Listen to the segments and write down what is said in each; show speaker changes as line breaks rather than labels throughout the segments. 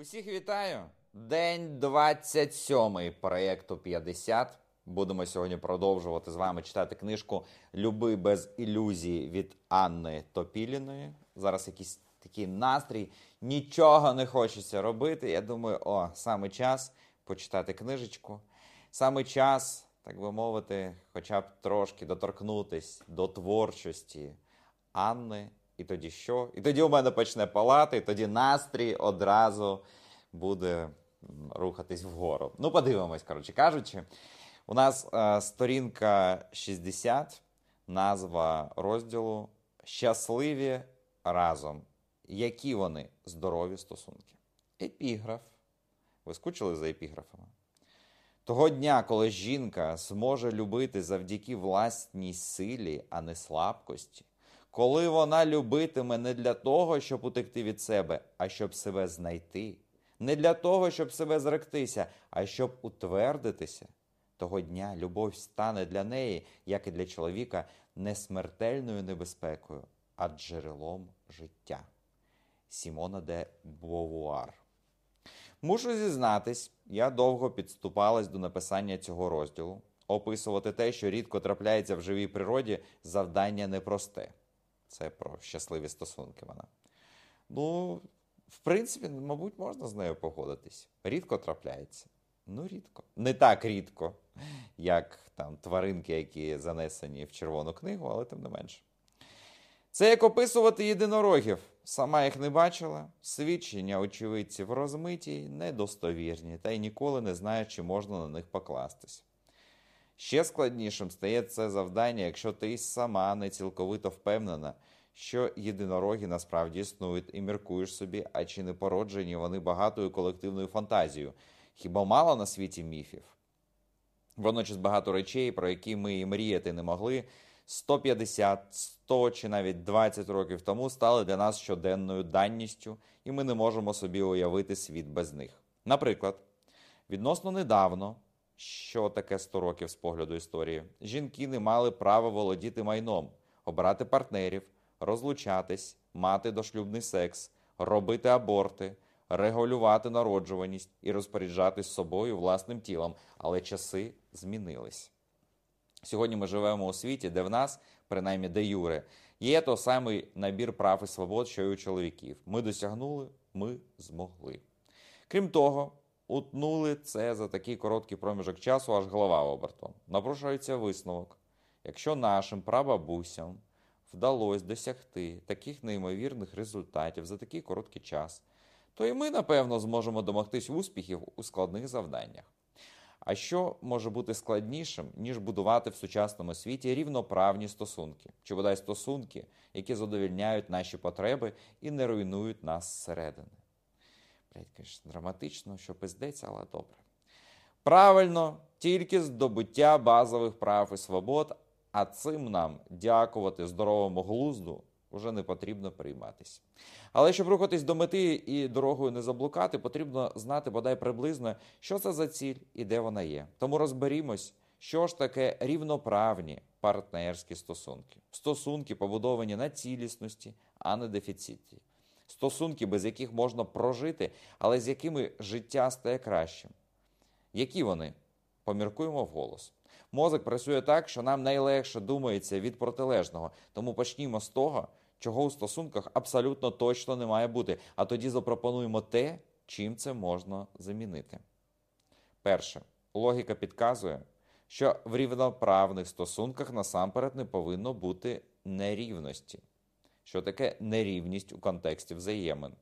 Усіх вітаю! День 27 проєкту 50. Будемо сьогодні продовжувати з вами читати книжку Люби без ілюзій від Анни Топіліної. Зараз якийсь такий настрій, нічого не хочеться робити. Я думаю, о, саме час почитати книжечку. Саме час, так би мовити, хоча б трошки доторкнутись до творчості Анни. І тоді що? І тоді у мене почне палати, і тоді настрій одразу буде рухатись вгору. Ну, подивимось, коротше кажучи. У нас е, сторінка 60, назва розділу Щасливі разом. Які вони здорові стосунки? Епіграф. Ви скучили за епіграфами? Того дня, коли жінка зможе любити завдяки власній силі, а не слабкості, коли вона любитиме не для того, щоб утекти від себе, а щоб себе знайти, не для того, щоб себе зректися, а щоб утвердитися, того дня любов стане для неї, як і для чоловіка, не смертельною небезпекою, а джерелом життя. Сімона де Бовуар. Мушу зізнатись, я довго підступалась до написання цього розділу. Описувати те, що рідко трапляється в живій природі, завдання непросте. Це про щасливі стосунки вона. Ну, в принципі, мабуть, можна з нею погодитись. Рідко трапляється. Ну, рідко. Не так рідко, як там тваринки, які занесені в червону книгу, але тим не менше. Це як описувати єдинорогів. Сама їх не бачила, свідчення очевидців розмиті, недостовірні, та й ніколи не знає, чи можна на них покластись. Ще складнішим стає це завдання, якщо ти сама не цілковито впевнена, що єдинороги насправді існують, і міркуєш собі, а чи не породжені вони багатою колективною фантазією. Хіба мало на світі міфів? Водночас багато речей, про які ми і мріяти не могли, 150, 100 чи навіть 20 років тому стали для нас щоденною данністю, і ми не можемо собі уявити світ без них. Наприклад, відносно недавно, що таке 100 років з погляду історії, жінки не мали права володіти майном, обирати партнерів, розлучатись, мати дошлюбний секс, робити аборти, регулювати народжуваність і розпоряджатись собою власним тілом, але часи змінились. Сьогодні ми живемо у світі, де в нас, принаймні де юре, є той самий набір прав і свобод, що й у чоловіків. Ми досягнули, ми змогли. Крім того, утнули це за такий короткий проміжок часу, аж голова обертом. Напрошується висновок. Якщо нашим прабабусям вдалося досягти таких неймовірних результатів за такий короткий час, то і ми, напевно, зможемо домогтись успіхів у складних завданнях. А що може бути складнішим, ніж будувати в сучасному світі рівноправні стосунки, чи бодай стосунки, які задовільняють наші потреби і не руйнують нас зсередини? Звісно, драматично, що пиздець, але добре. Правильно, тільки здобуття базових прав і свобод, а цим нам дякувати здоровому глузду вже не потрібно прийматися. Але щоб рухатись до мети і дорогою не заблукати, потрібно знати бодай приблизно, що це за ціль і де вона є. Тому розберімось, що ж таке рівноправні партнерські стосунки. Стосунки, побудовані на цілісності, а не дефіциті. Стосунки, без яких можна прожити, але з якими життя стає кращим. Які вони? Поміркуємо вголос. Мозок працює так, що нам найлегше думається від протилежного. Тому почнімо з того, чого у стосунках абсолютно точно не має бути. А тоді запропонуємо те, чим це можна замінити. Перше, логіка підказує, що в рівноправних стосунках насамперед не повинно бути нерівності. Що таке нерівність у контексті взаємин?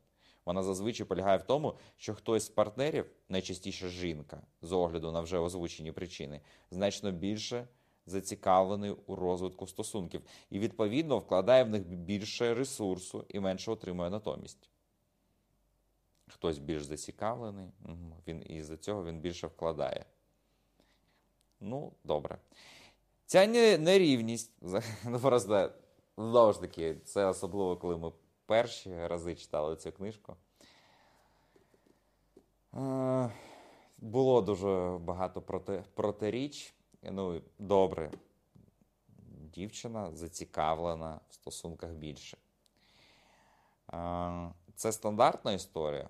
Вона зазвичай полягає в тому, що хтось з партнерів, найчастіше жінка, з огляду на вже озвучені причини, значно більше зацікавлений у розвитку стосунків і, відповідно, вкладає в них більше ресурсу і менше отримує натомість. Хтось більш зацікавлений, він і з-за цього він більше вкладає. Ну, добре. Ця нерівність, ну просто знову ж таки, це особливо, коли ми перші рази читали цю книжку. Е, Було дуже багато проти, протиріч. Ну, добре, дівчина зацікавлена в стосунках більше. Е, Це стандартна історія.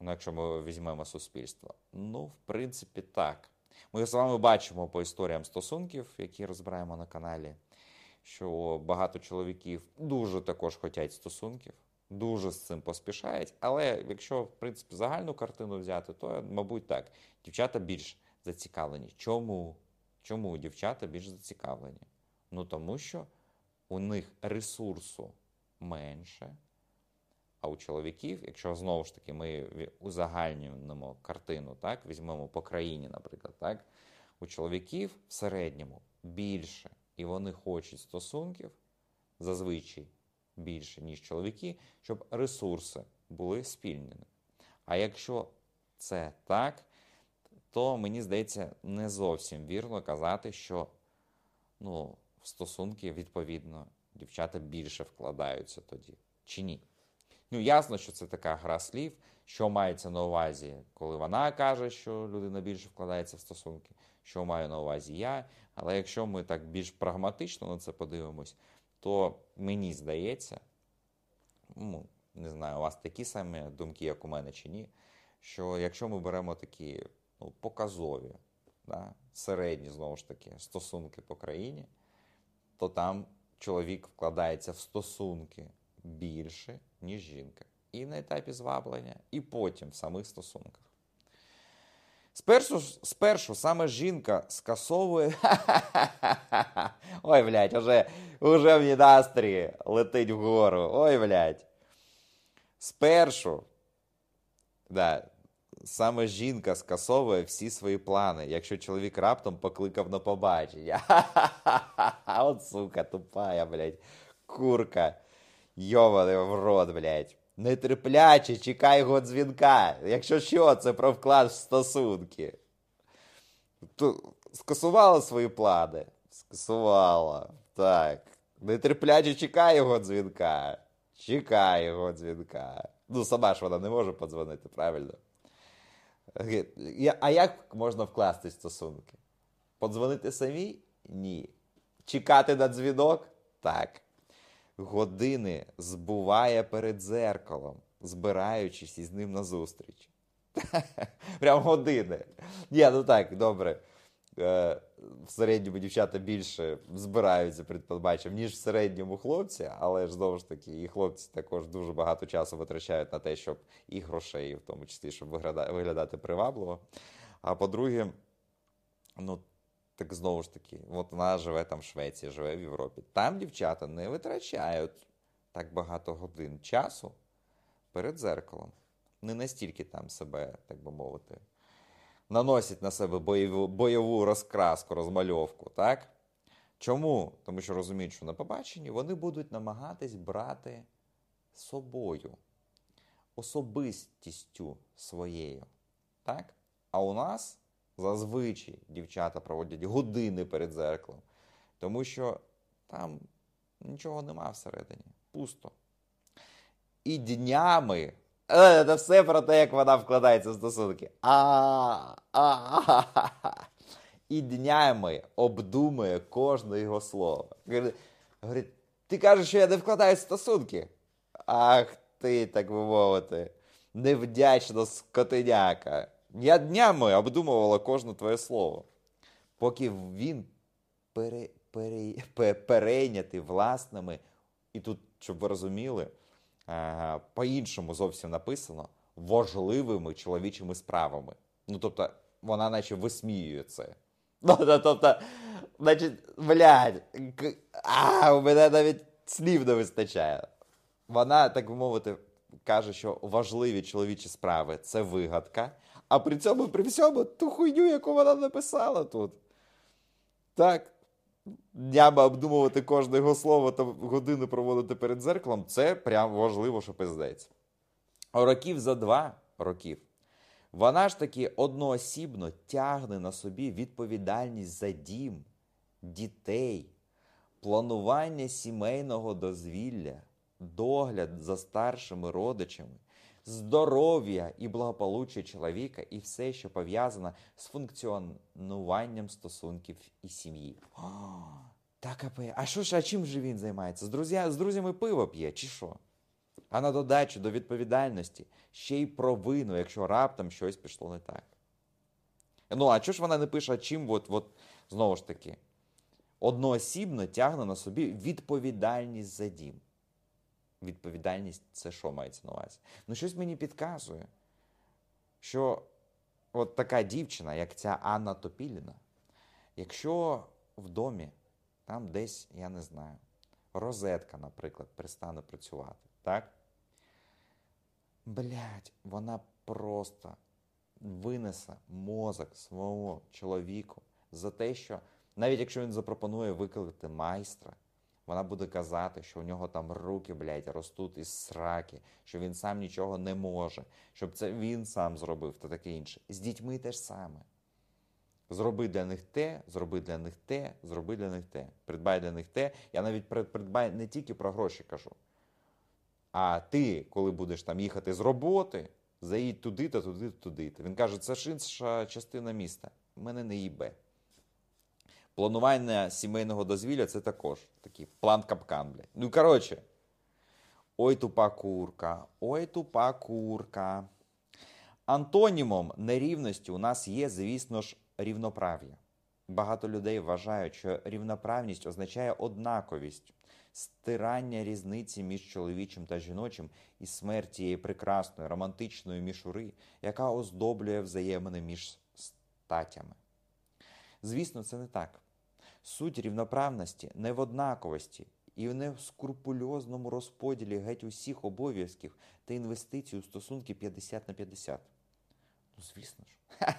Ну, якщо ми візьмемо суспільство. Ну, в принципі, так. Ми з вами бачимо по історіям стосунків, які розбираємо на каналі, що багато чоловіків дуже також хочуть стосунків, дуже з цим поспішають. Але якщо, в принципі, загальну картину взяти, то, мабуть, так. Дівчата більш зацікавлені. Чому? Чому дівчата більш зацікавлені? Ну тому що у них ресурсу менше. А у чоловіків, якщо знову ж таки ми узагальнюємо картину, так, візьмемо по країні, наприклад, так, у чоловіків в середньому більше, і вони хочуть стосунків зазвичай більше, ніж чоловіки, щоб ресурси були спільними. А якщо це так, то мені здається не зовсім вірно казати, що ну, в стосунки, відповідно, дівчата більше вкладаються тоді. Чи ні? Ну, ясно, що це така гра слів, що мається на увазі, коли вона каже, що людина більше вкладається в стосунки, що маю на увазі я. Але якщо ми так більш прагматично на це подивимось, то мені здається, ну, не знаю, у вас такі самі думки, як у мене чи ні, що якщо ми беремо такі ну, показові, да, середні, знову ж таки, стосунки по країні, то там чоловік вкладається в стосунки більше, ніж жінка. І на етапі зваблення, і потім в самих стосунках. Спершу спершу саме жінка скасовує. Ой, блядь, уже, уже в настрій летить вгору. Ой, блядь. Спершу, да, саме жінка скасовує всі свої плани, якщо чоловік раптом покликав на побачення. От сука, тупая, блядь, курка. Йований в рот, блядь. Нетерпляче, чекай його дзвінка. Якщо що, це про вклад в стосунки. То скасувала свої плани? Скасувала. Так. Нетерпляче чекай його дзвінка. Чекай його дзвінка. Ну, сама ж вона не може подзвонити, правильно? А як можна вкласти стосунки? Подзвонити самі? Ні. Чекати на дзвінок? Так години збуває перед дзеркалом, збираючись із ним на зустріч. Прям години. Ні, ну так, добре. Е, в середньому дівчата більше збираються перед побаченням, ніж в середньому хлопці, але ж знову ж таки, і хлопці також дуже багато часу витрачають на те, щоб і грошей, в тому числі, щоб виглядати привабливо. А по-друге, ну, так знову ж таки, от вона живе там в Швеції, живе в Європі. Там дівчата не витрачають так багато годин часу перед зеркалом. Не настільки там себе, так би мовити, наносять на себе бойову, бойову розкраску, розмальовку. так? Чому? Тому що розуміють, що на побаченні вони будуть намагатись брати собою, особистістю своєю. так? А у нас зазвичай дівчата проводять години перед зеркалом, тому що там нічого нема всередині. Пусто. І днями. Е, це все про те, як вона вкладається в стосунки. А, І днями обдумує кожне його слово. Говорить, ти кажеш, що я не вкладаю стосунки. Ах ти, так би мовити, невдячна скотиняка. Я днями обдумувала кожне твоє слово, поки він пере, пере, перейнятий власними, і тут, щоб ви розуміли, по-іншому зовсім написано важливими чоловічими справами. Ну, тобто, вона наче висміює це. Тобто, значить, блядь, а, у мене навіть слів не вистачає. Вона, так би мовити, каже, що важливі чоловічі справи це вигадка. А при цьому при всьому ту хуйню, яку вона написала тут. Так. Днями обдумувати кожне його слово та годину проводити перед зеркалом це прям важливо, що пиздець. Років за два років. Вона ж таки одноосібно тягне на собі відповідальність за дім, дітей, планування сімейного дозвілля, догляд за старшими родичами здоров'я і благополуччя чоловіка і все, що пов'язано з функціонуванням стосунків і сім'ї. Так, а що ж, а чим же він займається? З, друзя, з друзями пиво п'є, чи що? А на додачу до відповідальності ще й провину, якщо раптом щось пішло не так. Ну, а чого ж вона не пише, чим, от, от, знову ж таки, одноосібно тягне на собі відповідальність за дім. Відповідальність це що мається на увазі? Ну, щось мені підказує, що от така дівчина, як ця Анна Топіліна, якщо в домі, там десь, я не знаю, розетка, наприклад, перестане працювати, так? Блять, вона просто винесе мозок свого чоловіку за те, що навіть якщо він запропонує викликати майстра, вона буде казати, що у нього там руки, блядь, ростуть із сраки, що він сам нічого не може, щоб це він сам зробив та таке інше. З дітьми теж саме. Зроби для них те, зроби для них те, зроби для них те. Придбай для них те. Я навіть придбай не тільки про гроші кажу. А ти, коли будеш там їхати з роботи, заїдь туди та туди, туди. Він каже, це ж інша частина міста. Мене не їбе. Планування сімейного дозвілля це також такий план капкан, блядь. Ну, коротше. Ой, тупа курка, ой, тупа курка. Антонімом нерівності у нас є, звісно ж, рівноправ'я. Багато людей вважають, що рівноправність означає однаковість, стирання різниці між чоловічим та жіночим і смерть тієї прекрасної романтичної мішури, яка оздоблює взаємини між статями. Звісно, це не так. Суть рівноправності не в однаковості і не в скрупульозному розподілі геть усіх обов'язків та інвестицій у стосунки 50 на 50. Ну, звісно ж.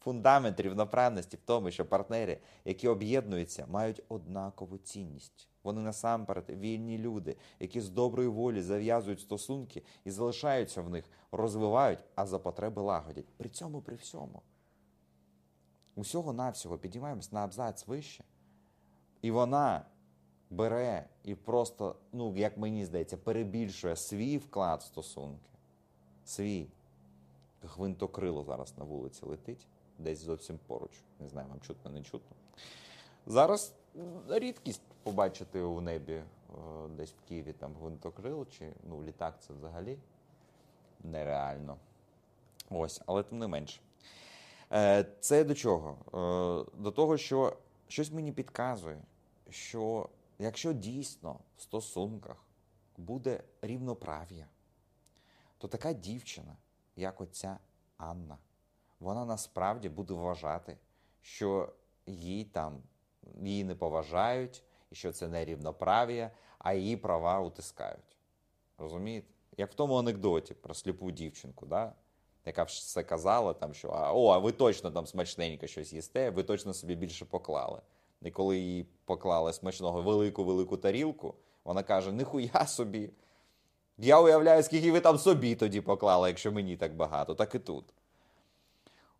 Фундамент рівноправності в тому, що партнери, які об'єднуються, мають однакову цінність. Вони насамперед вільні люди, які з доброї волі зав'язують стосунки і залишаються в них, розвивають, а за потреби лагодять. При цьому при всьому. Усього навсього підіймаємось на абзац вище, і вона бере і просто, ну, як мені здається, перебільшує свій вклад в стосунки. Свій гвинтокрило зараз на вулиці летить, десь зовсім поруч. Не знаю, вам чутно, не чутно. Зараз рідкість побачити у небі десь в Києві там гвинтокрил, чи ну, літак це взагалі нереально. Ось, але тим не менше. Е, це до чого? Е, до того, що щось мені підказує, що якщо дійсно в стосунках буде рівноправ'я, то така дівчина, як оця Анна, вона насправді буде вважати, що їй там її не поважають, і що це не рівноправ'я, а її права утискають. Розумієте? Як в тому анекдоті про сліпу дівчинку, да? Яка все казала, там, що а, о, а ви точно там смачненько щось їсте, ви точно собі більше поклали. І коли їй поклали смачного велику-велику тарілку, вона каже: Ніхуя собі. Я уявляю, скільки ви там собі тоді поклали, якщо мені так багато, так і тут.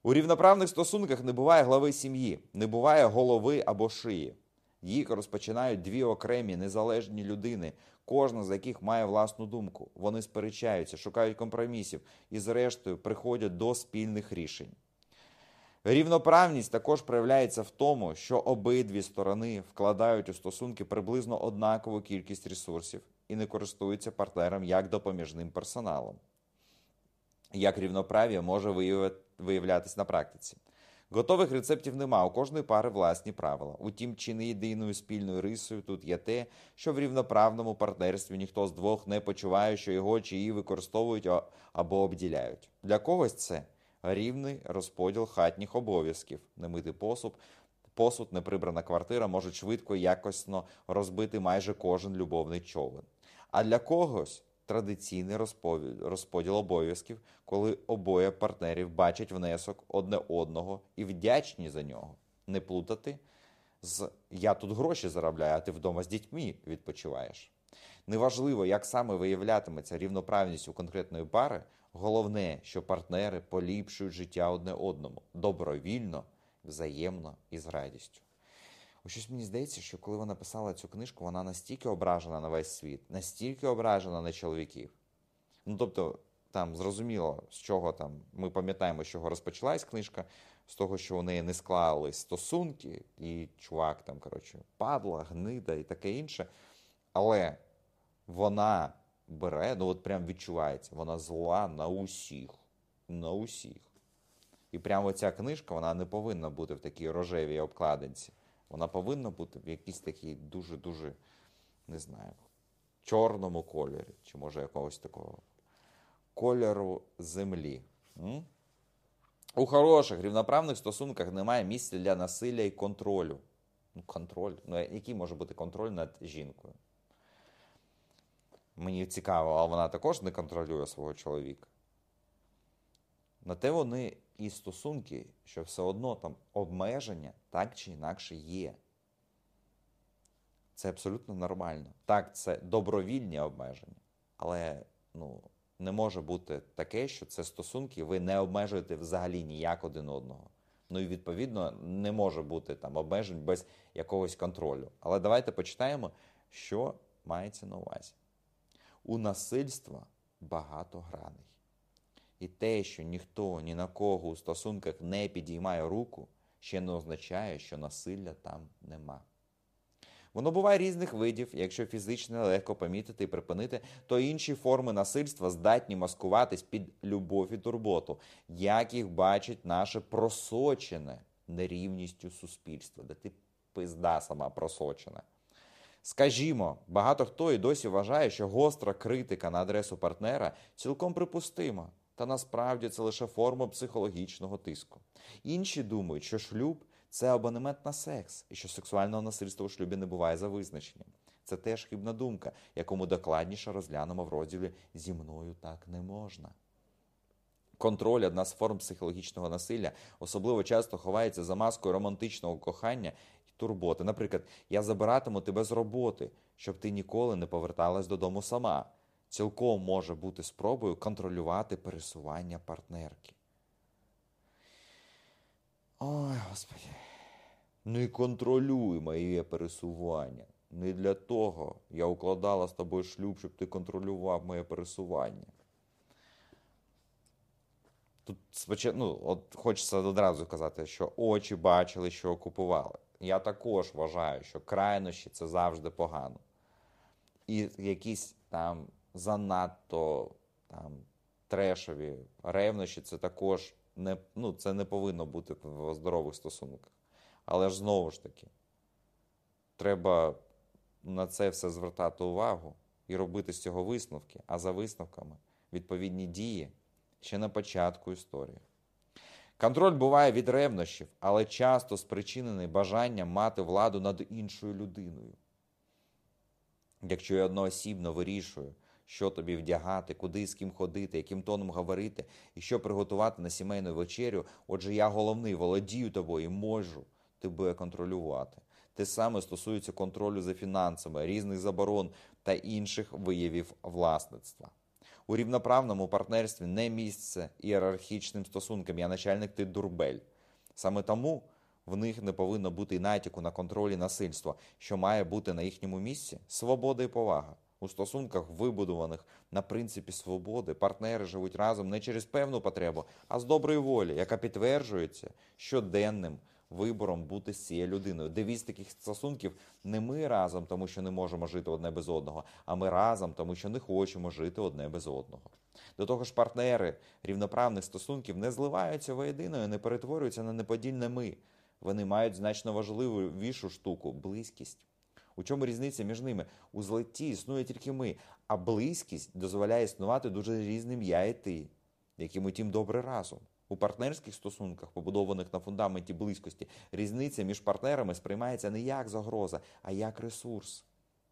У рівноправних стосунках не буває глави сім'ї, не буває голови або шиї. Їх розпочинають дві окремі незалежні людини, кожна з яких має власну думку. Вони сперечаються, шукають компромісів і, зрештою, приходять до спільних рішень. Рівноправність також проявляється в тому, що обидві сторони вкладають у стосунки приблизно однакову кількість ресурсів і не користуються партнером як допоміжним персоналом. Як рівноправ'я може виявлятися на практиці. Готових рецептів нема, у кожної пари власні правила. Утім, чи не єдиною спільною рисою тут є те, що в рівноправному партнерстві ніхто з двох не почуває, що його чи її використовують або обділяють. Для когось це рівний розподіл хатніх обов'язків, немитий посуд, посуд, неприбрана квартира можуть швидко і якісно розбити майже кожен любовний човен. А для когось традиційний розподіл обов'язків, коли обоє партнерів бачать внесок одне одного і вдячні за нього. Не плутати з я тут гроші заробляю, а ти вдома з дітьми відпочиваєш. Неважливо, як саме виявлятиметься рівноправність у конкретної пари, головне, що партнери поліпшують життя одне одному добровільно, взаємно і з радістю. Ось щось мені здається, що коли вона писала цю книжку, вона настільки ображена на весь світ, настільки ображена на чоловіків. Ну тобто, там зрозуміло, з чого там ми пам'ятаємо, з чого розпочалась книжка, з того, що у неї не склали стосунки, і чувак там, коротше, падла, гнида і таке інше. Але вона бере, ну от прям відчувається, вона зла на усіх. На усіх. І прямо ця книжка вона не повинна бути в такій рожевій обкладинці. Вона повинна бути в якійсь такій дуже-дуже, не знаю, чорному кольорі, чи може якогось такого кольору землі. М? У хороших рівноправних стосунках немає місця для насилля і контролю. Ну, контроль. Ну, який може бути контроль над жінкою? Мені цікаво, а вона також не контролює свого чоловіка. На те вони і стосунки, що все одно там обмеження так чи інакше є. Це абсолютно нормально. Так, це добровільні обмеження, але ну, не може бути таке, що це стосунки, ви не обмежуєте взагалі ніяк один одного. Ну і відповідно не може бути там обмежень без якогось контролю. Але давайте почитаємо, що мається на увазі. У насильства багато граней. І те, що ніхто ні на кого у стосунках не підіймає руку, ще не означає, що насилля там нема. Воно буває різних видів, якщо фізично легко помітити і припинити, то інші форми насильства здатні маскуватись під любов і турботу, як їх бачить наше просочене нерівністю суспільства, де ти пизда сама просочена. Скажімо, багато хто і досі вважає, що гостра критика на адресу партнера цілком припустима, та насправді це лише форма психологічного тиску. Інші думають, що шлюб це абонемент на секс, і що сексуального насильства у шлюбі не буває за визначенням. Це теж хибна думка, яку ми докладніше розглянемо в розділі зі мною так не можна. Контроль одна з форм психологічного насилля особливо часто ховається за маскою романтичного кохання і турботи. Наприклад, я забиратиму тебе з роботи, щоб ти ніколи не поверталась додому сама. Цілком може бути спробою контролювати пересування партнерки. Ой, Господи. Не контролюй моє пересування. Не для того я укладала з тобою шлюб, щоб ти контролював моє пересування. Тут ну, от хочеться одразу казати, що очі бачили, що окупували. Я також вважаю, що крайнощі це завжди погано. І якісь там занадто там, трешові ревнощі це також не, ну, це не повинно бути в здорових стосунках. Але ж знову ж таки, треба на це все звертати увагу і робити з цього висновки, а за висновками відповідні дії ще на початку історії. Контроль буває від ревнощів, але часто спричинений бажанням мати владу над іншою людиною. Якщо я одноосібно вирішую, що тобі вдягати, куди з ким ходити, яким тоном говорити і що приготувати на сімейну вечерю, отже, я головний, володію тобою і можу тебе контролювати. Те саме стосується контролю за фінансами, різних заборон та інших виявів власництва. У рівноправному партнерстві не місце ієрархічним стосункам, я начальник ти дурбель. Саме тому в них не повинно бути і натяку на контролі насильства, що має бути на їхньому місці свобода і повага. У стосунках, вибудованих на принципі свободи, партнери живуть разом не через певну потребу, а з доброї волі, яка підтверджується щоденним вибором бути з цією людиною. Девіз таких стосунків не ми разом, тому що не можемо жити одне без одного, а ми разом, тому що не хочемо жити одне без одного. До того ж, партнери рівноправних стосунків не зливаються воєдино і не перетворюються на неподільне ми. Вони мають значно важливішу штуку близькість. У чому різниця між ними? У злеті існує тільки ми, а близькість дозволяє існувати дуже різним я і ти, які ми тім добре разом. У партнерських стосунках, побудованих на фундаменті близькості, різниця між партнерами сприймається не як загроза, а як ресурс.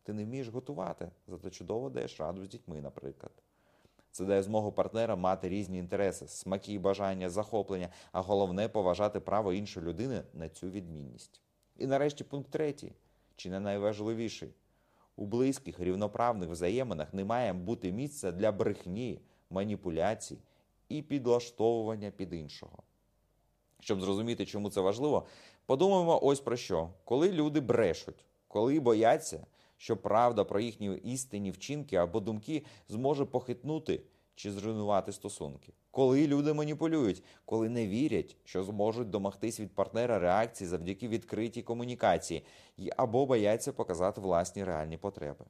Ти не вмієш готувати, зате чудово даєш раду з дітьми, наприклад. Це дає змогу партнерам мати різні інтереси, смаки, бажання, захоплення, а головне поважати право іншої людини на цю відмінність. І нарешті пункт третій, чи не найважливіший. У близьких рівноправних взаєминах не має бути місця для брехні, маніпуляцій і підлаштовування під іншого. Щоб зрозуміти, чому це важливо, подумаємо ось про що. Коли люди брешуть, коли бояться, що правда про їхні істинні вчинки або думки зможе похитнути чи зруйнувати стосунки. Коли люди маніпулюють, коли не вірять, що зможуть домогтись від партнера реакції завдяки відкритій комунікації, або бояться показати власні реальні потреби.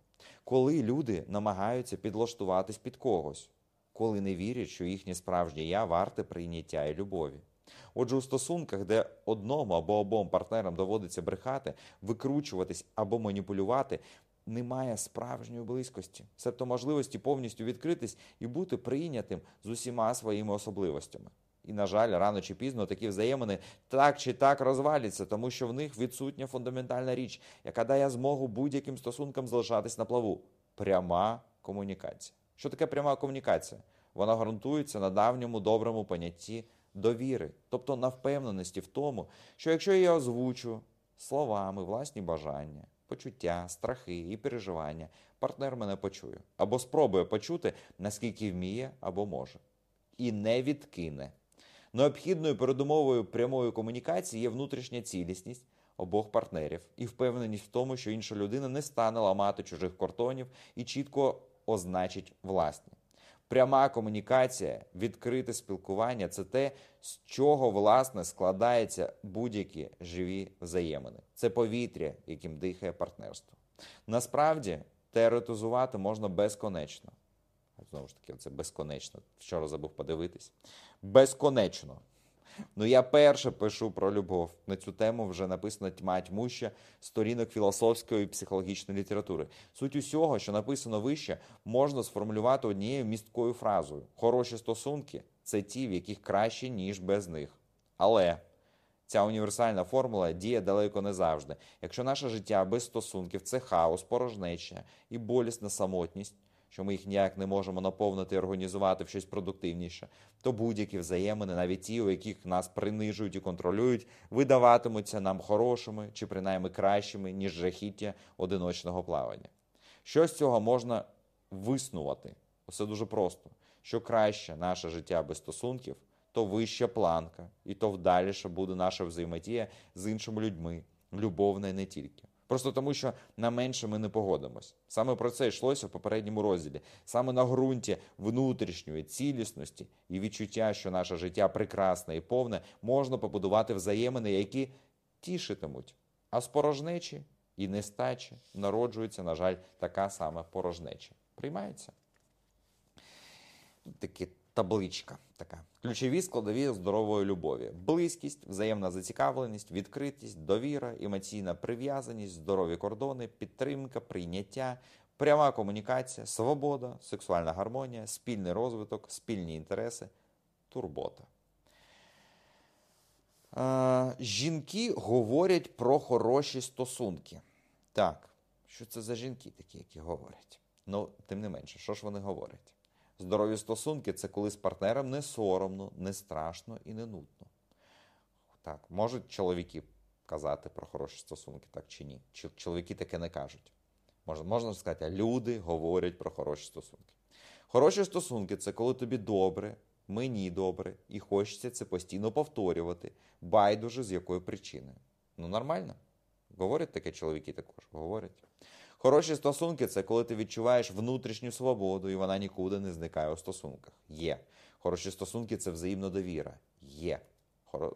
Коли люди намагаються підлаштуватись під когось, коли не вірять, що їхнє справжнє я варте прийняття і любові. Отже, у стосунках, де одному або обом партнерам доводиться брехати, викручуватись або маніпулювати, немає справжньої близькості, себто можливості повністю відкритись і бути прийнятим з усіма своїми особливостями. І, на жаль, рано чи пізно такі взаємини так чи так розваляться, тому що в них відсутня фундаментальна річ, яка дає змогу будь-яким стосункам залишатись на плаву пряма комунікація. Що таке пряма комунікація? Вона ґрунтується на давньому доброму понятті довіри, тобто на впевненості в тому, що якщо я озвучу словами власні бажання, почуття, страхи і переживання, партнер мене почує або спробує почути, наскільки вміє або може, і не відкине. Необхідною передумовою прямої комунікації є внутрішня цілісність обох партнерів і впевненість в тому, що інша людина не стане ламати чужих кордонів і чітко означить власні. Пряма комунікація, відкрите спілкування це те, з чого власне складаються будь-які живі взаємини. Це повітря, яким дихає партнерство. Насправді теоретизувати можна безконечно. Знову ж таки, це безконечно. Вчора забув подивитись. Безконечно. Ну, я перше пишу про любов. На цю тему вже написано тьма тьмуща сторінок філософської і психологічної літератури. Суть усього, що написано вище, можна сформулювати однією місткою фразою: хороші стосунки це ті, в яких краще, ніж без них. Але ця універсальна формула діє далеко не завжди. Якщо наше життя без стосунків це хаос, порожнеча і болісна самотність що ми їх ніяк не можемо наповнити і організувати в щось продуктивніше, то будь-які взаємини, навіть ті, у яких нас принижують і контролюють, видаватимуться нам хорошими чи принаймні кращими, ніж жахіття одиночного плавання. Що з цього можна виснувати? Все дуже просто. Що краще наше життя без стосунків, то вища планка, і то вдаліше буде наша взаємодія з іншими людьми, любовна і не тільки. Просто тому, що на менше ми не погодимось. Саме про це йшлося в попередньому розділі. Саме на ґрунті внутрішньої цілісності і відчуття, що наше життя прекрасне і повне, можна побудувати взаємини, які тішитимуть. А з порожнечі і нестачі народжується, на жаль, така сама порожнеча. Приймається? Такі табличка така. Ключові складові здорової любові: близькість, взаємна зацікавленість, відкритість, довіра, емоційна прив'язаність, здорові кордони, підтримка, прийняття, пряма комунікація, свобода, сексуальна гармонія, спільний розвиток, спільні інтереси, турбота. А, жінки говорять про хороші стосунки. Так, що це за жінки такі, які говорять? Ну, тим не менше, що ж вони говорять? Здорові стосунки це коли з партнером не соромно, не страшно і не нудно. Так, можуть чоловіки казати про хороші стосунки, так чи ні? Чоловіки таке не кажуть. Можна можна сказати, а люди говорять про хороші стосунки. Хороші стосунки це коли тобі добре, мені добре, і хочеться це постійно повторювати, байдуже з якої причини. Ну, нормально. Говорять таке чоловіки також, говорять. Хороші стосунки це коли ти відчуваєш внутрішню свободу, і вона нікуди не зникає у стосунках. Є. Хороші стосунки це взаємна довіра. Є.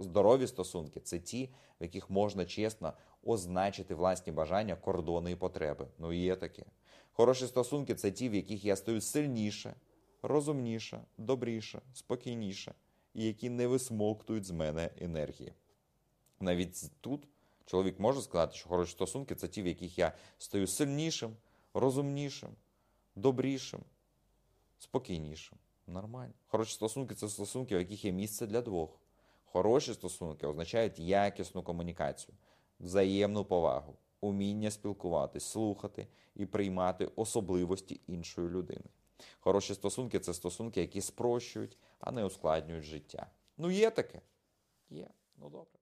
Здорові стосунки це ті, в яких можна чесно означити власні бажання, кордони і потреби. Ну є таке. Хороші стосунки це ті, в яких я стою сильніше, розумніше, добріше, спокійніше, і які не висмоктують з мене енергії. Навіть тут. Чоловік може сказати, що хороші стосунки це ті, в яких я стаю сильнішим, розумнішим, добрішим, спокійнішим. Нормально. Хороші стосунки це стосунки, в яких є місце для двох. Хороші стосунки означають якісну комунікацію, взаємну повагу, уміння спілкуватись, слухати і приймати особливості іншої людини. Хороші стосунки це стосунки, які спрощують, а не ускладнюють життя. Ну, є таке? Є. Ну добре.